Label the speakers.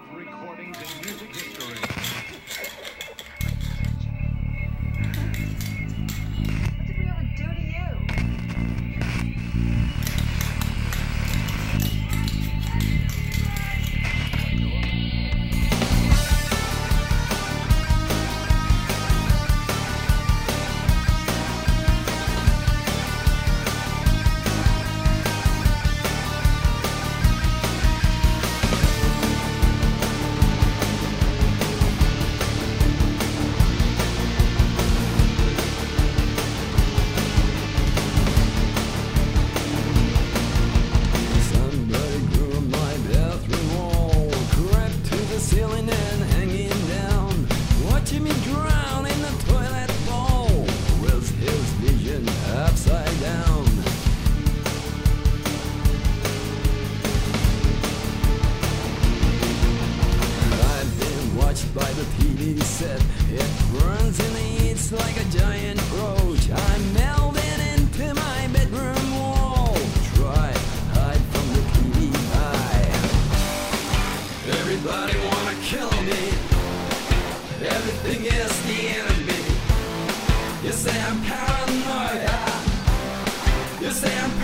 Speaker 1: recordings and music nothing is the enemy. You say I'm paranoid. You say I'm